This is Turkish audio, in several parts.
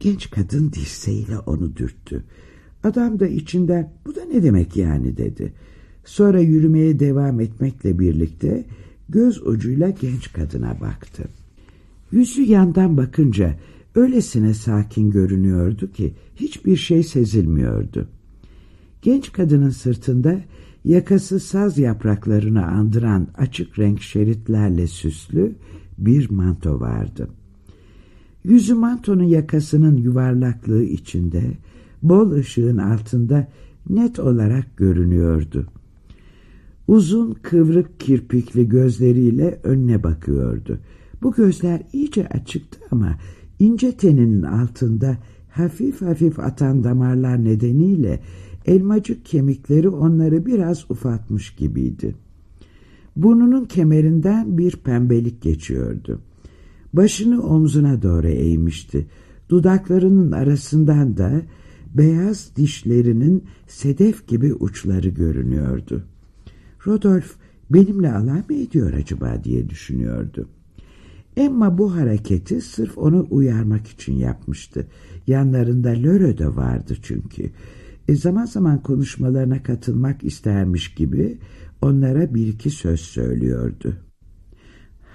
Genç kadın dirseğiyle onu dürttü. Adam da içinden bu da ne demek yani dedi. Sonra yürümeye devam etmekle birlikte göz ucuyla genç kadına baktı. Yüzü yandan bakınca öylesine sakin görünüyordu ki hiçbir şey sezilmiyordu. Genç kadının sırtında yakası saz yapraklarını andıran açık renk şeritlerle süslü bir manto vardı. Yüzü mantonun yakasının yuvarlaklığı içinde, bol ışığın altında net olarak görünüyordu. Uzun kıvrık kirpikli gözleriyle önüne bakıyordu. Bu gözler iyice açıktı ama ince teninin altında hafif hafif atan damarlar nedeniyle elmacık kemikleri onları biraz ufatmış gibiydi. Burnunun kemerinden bir pembelik geçiyordu. Başını omzuna doğru eğmişti. Dudaklarının arasından da beyaz dişlerinin sedef gibi uçları görünüyordu. Rodolf benimle alay mı ediyor acaba diye düşünüyordu. Emma bu hareketi sırf onu uyarmak için yapmıştı. Yanlarında Lörö de vardı çünkü. E zaman zaman konuşmalarına katılmak istermiş gibi onlara bir iki söz söylüyordu.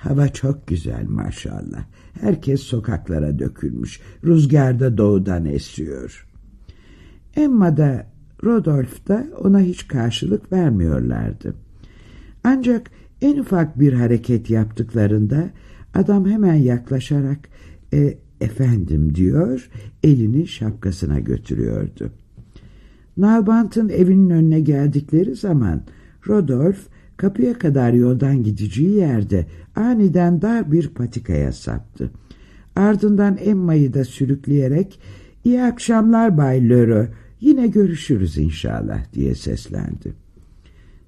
Hava çok güzel maşallah. Herkes sokaklara dökülmüş. Rüzgarda doğudan esiyor. Emma da Rodolf da ona hiç karşılık vermiyorlardı. Ancak en ufak bir hareket yaptıklarında adam hemen yaklaşarak e, efendim diyor elini şapkasına götürüyordu. Nalbant'ın evinin önüne geldikleri zaman Rodolf kapıya kadar yoldan gideceği yerde aniden dar bir patikaya saptı. Ardından Emma'yı da sürükleyerek iyi akşamlar Bay Lörö yine görüşürüz inşallah diye seslendi.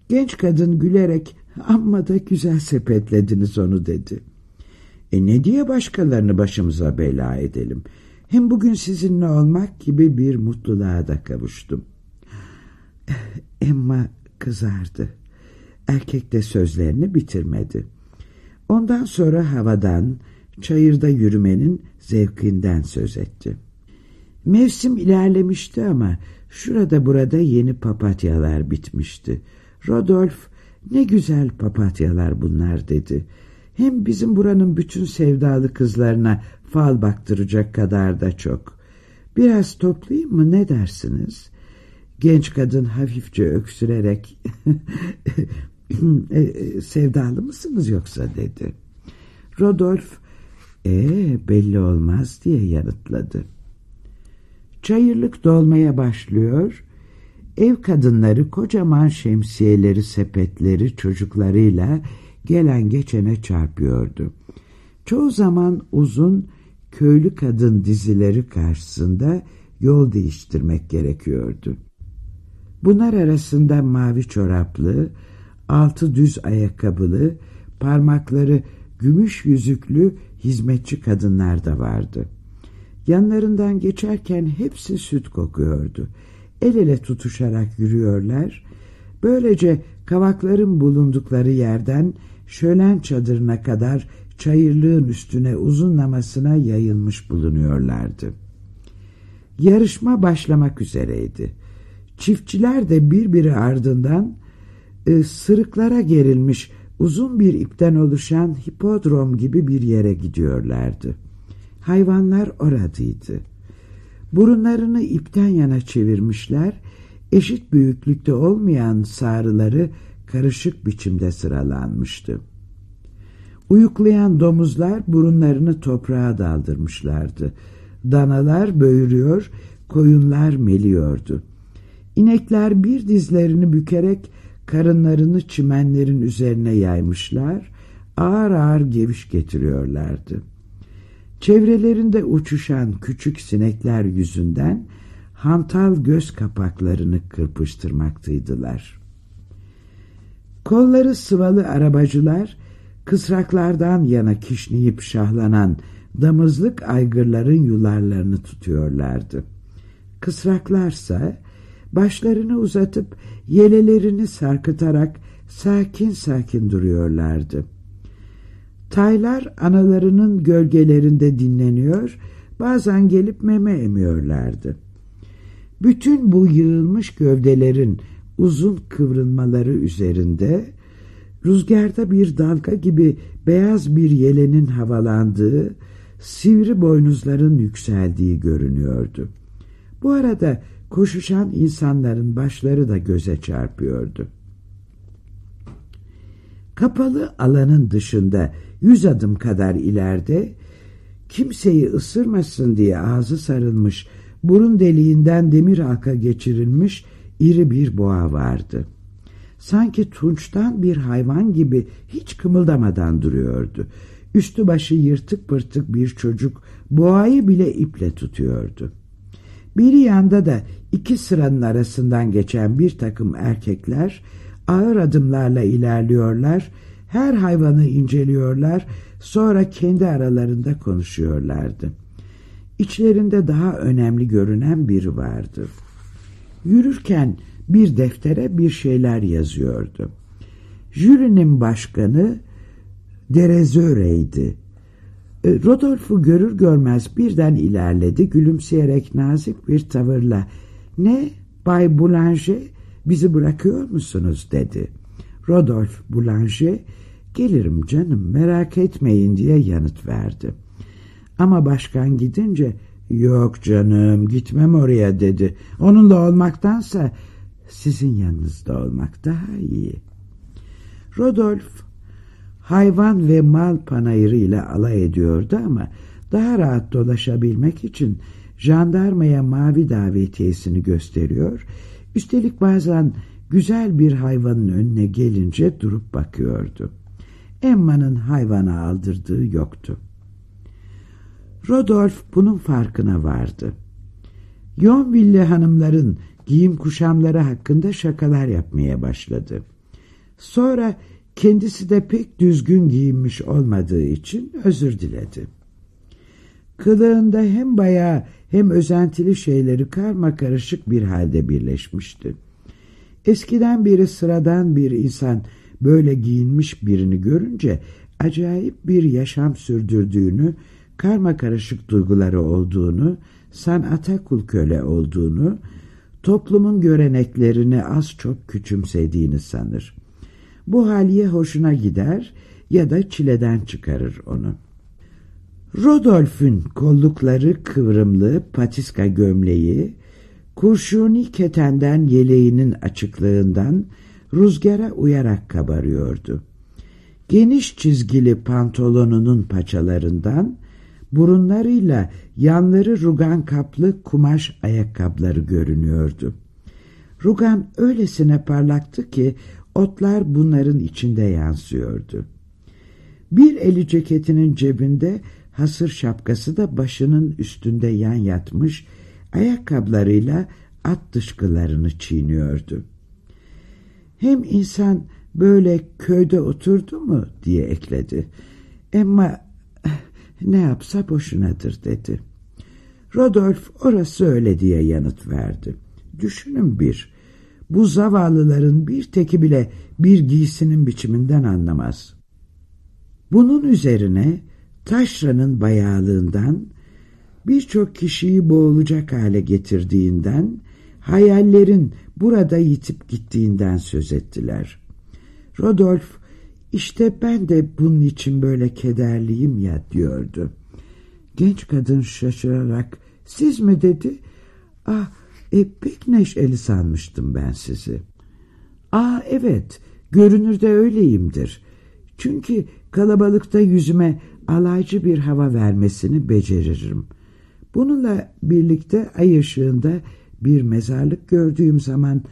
Genç kadın gülerek amma da güzel sepetlediniz onu dedi. E ne diye başkalarını başımıza bela edelim. Hem bugün sizinle olmak gibi bir mutluluğa da kavuştum. Emma kızardı. Erkek de sözlerini bitirmedi. Ondan sonra havadan, çayırda yürümenin zevkinden söz etti. Mevsim ilerlemişti ama şurada burada yeni papatyalar bitmişti. Rodolf ne güzel papatyalar bunlar dedi. Hem bizim buranın bütün sevdalı kızlarına fal baktıracak kadar da çok. Biraz toplayayım mı ne dersiniz? Genç kadın hafifçe öksürerek e, e, sevdalı mısınız yoksa dedi. Rodolf ee, belli olmaz diye yanıtladı. Çayırlık dolmaya başlıyor. Ev kadınları kocaman şemsiyeleri, sepetleri çocuklarıyla gelen geçene çarpıyordu. Çoğu zaman uzun köylü kadın dizileri karşısında yol değiştirmek gerekiyordu. Bunlar arasında mavi çoraplı, altı düz ayakkabılı, parmakları gümüş yüzüklü hizmetçi kadınlar da vardı. Yanlarından geçerken hepsi süt kokuyordu. El ele tutuşarak yürüyorlar. Böylece kavakların bulundukları yerden şölen çadırına kadar çayırlığın üstüne uzunlamasına yayılmış bulunuyorlardı. Yarışma başlamak üzereydi. Çiftçiler de birbiri ardından e, sırıklara gerilmiş uzun bir ipten oluşan hipodrom gibi bir yere gidiyorlardı. Hayvanlar oradaydı. Burunlarını ipten yana çevirmişler, eşit büyüklükte olmayan sağrıları karışık biçimde sıralanmıştı. Uyuklayan domuzlar burunlarını toprağa daldırmışlardı. Danalar böğürüyor, koyunlar meliyordu. İnekler bir dizlerini bükerek karınlarını çimenlerin üzerine yaymışlar, ağır ağır geviş getiriyorlardı. Çevrelerinde uçuşan küçük sinekler yüzünden hantal göz kapaklarını kırpıştırmaktaydılar. Kolları sıvalı arabacılar, kısraklardan yana kişneyip şahlanan damızlık aygırların yularlarını tutuyorlardı. Kısraklarsa başlarını uzatıp yelelerini sarkıtarak sakin sakin duruyorlardı. Taylar analarının gölgelerinde dinleniyor, bazen gelip meme emiyorlardı. Bütün bu yığılmış gövdelerin uzun kıvrılmaları üzerinde rüzgarda bir dalga gibi beyaz bir yelenin havalandığı, sivri boynuzların yükseldiği görünüyordu. Bu arada koşuşan insanların başları da göze çarpıyordu. Kapalı alanın dışında yüz adım kadar ileride kimseyi ısırmasın diye ağzı sarılmış, burun deliğinden demir halka geçirilmiş iri bir boğa vardı. Sanki tunçtan bir hayvan gibi hiç kımıldamadan duruyordu. Üstü başı yırtık pırtık bir çocuk boğayı bile iple tutuyordu. Bir yanda da iki sıranın arasından geçen bir takım erkekler ağır adımlarla ilerliyorlar, her hayvanı inceliyorlar, sonra kendi aralarında konuşuyorlardı. İçlerinde daha önemli görünen biri vardı. Yürürken bir deftere bir şeyler yazıyordu. Jürinin başkanı Derezöre'ydi. E, Rodolf'u görür görmez birden ilerledi, gülümseyerek nazik bir tavırla ''Ne, Bay Boulanger, bizi bırakıyor musunuz?'' dedi. Rodolf Boulanger ''Gelirim canım, merak etmeyin.'' diye yanıt verdi. Ama başkan gidince ''Yok canım, gitmem oraya.'' dedi. ''Onunla olmaktansa sizin yanınızda olmak daha iyi.'' Rodolf hayvan ve mal panayırı ile alay ediyordu ama daha rahat dolaşabilmek için jandarmaya mavi davetiyesini gösteriyor, üstelik bazen güzel bir hayvanın önüne gelince durup bakıyordu. Emma'nın hayvana aldırdığı yoktu. Rodolf bunun farkına vardı. Yonville hanımların giyim kuşamları hakkında şakalar yapmaya başladı. Sonra kendisi de pek düzgün giyinmiş olmadığı için özür diledi. Kılığında hem bayağı hem özentili şeyleri karma karışık bir halde birleşmişti. Eskiden beri sıradan bir insan böyle giyinmiş birini görünce acayip bir yaşam sürdürdüğünü, karma karışık duyguları olduğunu, sanata kul köle olduğunu, toplumun göreneklerini az çok küçümsediğini sanır. Bu haliye hoşuna gider ya da çileden çıkarır onu. Rodolf'ün kollukları kıvrımlı patiska gömleği, kurşuni ketenden yeleğinin açıklığından rüzgara uyarak kabarıyordu. Geniş çizgili pantolonunun paçalarından burunlarıyla yanları rugan kaplı kumaş ayakkabıları görünüyordu. Rugan öylesine parlaktı ki Otlar bunların içinde yansıyordu. Bir eli ceketinin cebinde hasır şapkası da başının üstünde yan yatmış, ayakkabılarıyla at dışkılarını çiğniyordu. Hem insan böyle köyde oturdu mu diye ekledi. Ama ne yapsa boşunadır dedi. Rodolf orası öyle diye yanıt verdi. Düşünün bir, bu zavallıların bir teki bile bir giysinin biçiminden anlamaz. Bunun üzerine taşranın bayağılığından, birçok kişiyi boğulacak hale getirdiğinden, hayallerin burada yitip gittiğinden söz ettiler. Rodolf, işte ben de bunun için böyle kederliyim ya diyordu. Genç kadın şaşırarak, siz mi dedi? Ah, e, pek neşeli sanmıştım ben sizi. Aa evet, görünürde öyleyimdir. Çünkü kalabalıkta yüzüme alaycı bir hava vermesini beceririm. Bununla birlikte ay ışığında bir mezarlık gördüğüm zaman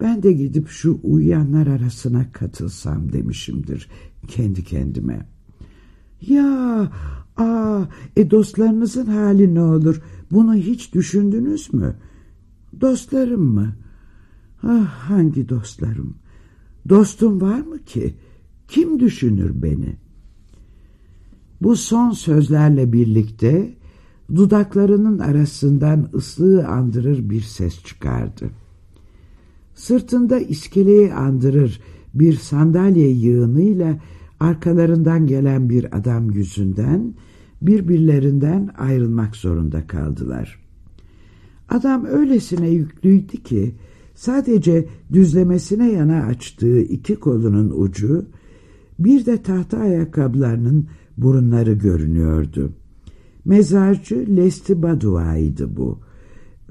ben de gidip şu uyuyanlar arasına katılsam demişimdir kendi kendime. Ya, aa, e dostlarınızın hali ne olur? Bunu hiç düşündünüz mü?'' Dostlarım mı? Ah hangi dostlarım? Dostum var mı ki? Kim düşünür beni? Bu son sözlerle birlikte dudaklarının arasından ıslığı andırır bir ses çıkardı. Sırtında iskeleyi andırır bir sandalye yığınıyla arkalarından gelen bir adam yüzünden birbirlerinden ayrılmak zorunda kaldılar. Adam öylesine yüklüydü ki sadece düzlemesine yana açtığı iki kolunun ucu bir de tahta ayakkabılarının burunları görünüyordu. Mezarcı Lesti Badua'ydı bu.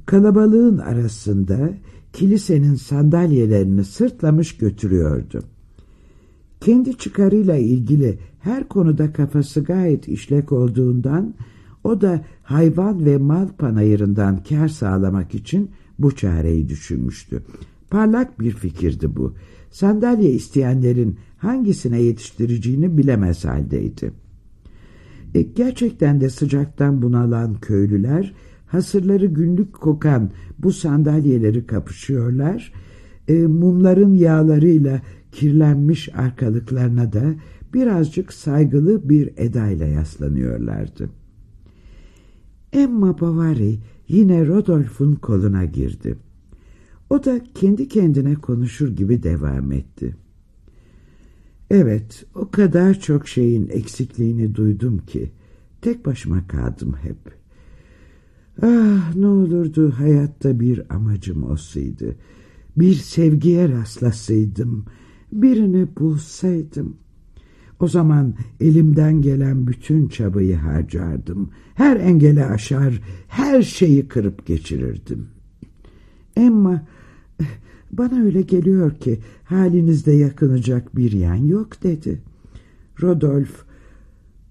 Kalabalığın arasında kilisenin sandalyelerini sırtlamış götürüyordu. Kendi çıkarıyla ilgili her konuda kafası gayet işlek olduğundan o da hayvan ve mal panayırından kar sağlamak için bu çareyi düşünmüştü. Parlak bir fikirdi bu. Sandalye isteyenlerin hangisine yetiştireceğini bilemez haldeydi. E, gerçekten de sıcaktan bunalan köylüler hasırları günlük kokan bu sandalyeleri kapışıyorlar. E, mumların yağlarıyla kirlenmiş arkalıklarına da birazcık saygılı bir edayla yaslanıyorlardı. Emma Bovary yine Rodolf'un koluna girdi. O da kendi kendine konuşur gibi devam etti. Evet, o kadar çok şeyin eksikliğini duydum ki tek başıma kaldım hep. Ah ne olurdu hayatta bir amacım olsaydı. Bir sevgiye rastlasaydım, birini bulsaydım. O zaman elimden gelen bütün çabayı harcardım. Her engeli aşar, her şeyi kırıp geçirirdim. Emma, bana öyle geliyor ki halinizde yakınacak bir yan yok dedi. Rodolf,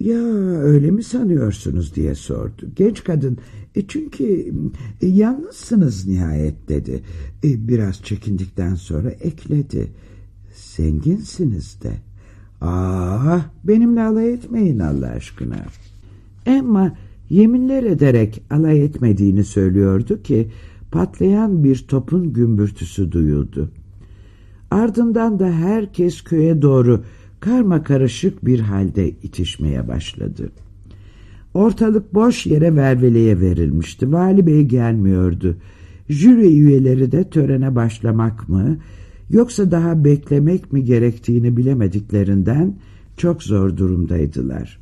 ya öyle mi sanıyorsunuz diye sordu. Genç kadın, e çünkü e, yalnızsınız nihayet dedi. E, biraz çekindikten sonra ekledi. Zenginsiniz de. Ah benimle alay etmeyin Allah aşkına. Emma yeminler ederek alay etmediğini söylüyordu ki patlayan bir topun gümbürtüsü duyuldu. Ardından da herkes köye doğru karma karışık bir halde itişmeye başladı. Ortalık boş yere verveleye verilmişti. Vali bey gelmiyordu. Jüri üyeleri de törene başlamak mı yoksa daha beklemek mi gerektiğini bilemediklerinden çok zor durumdaydılar.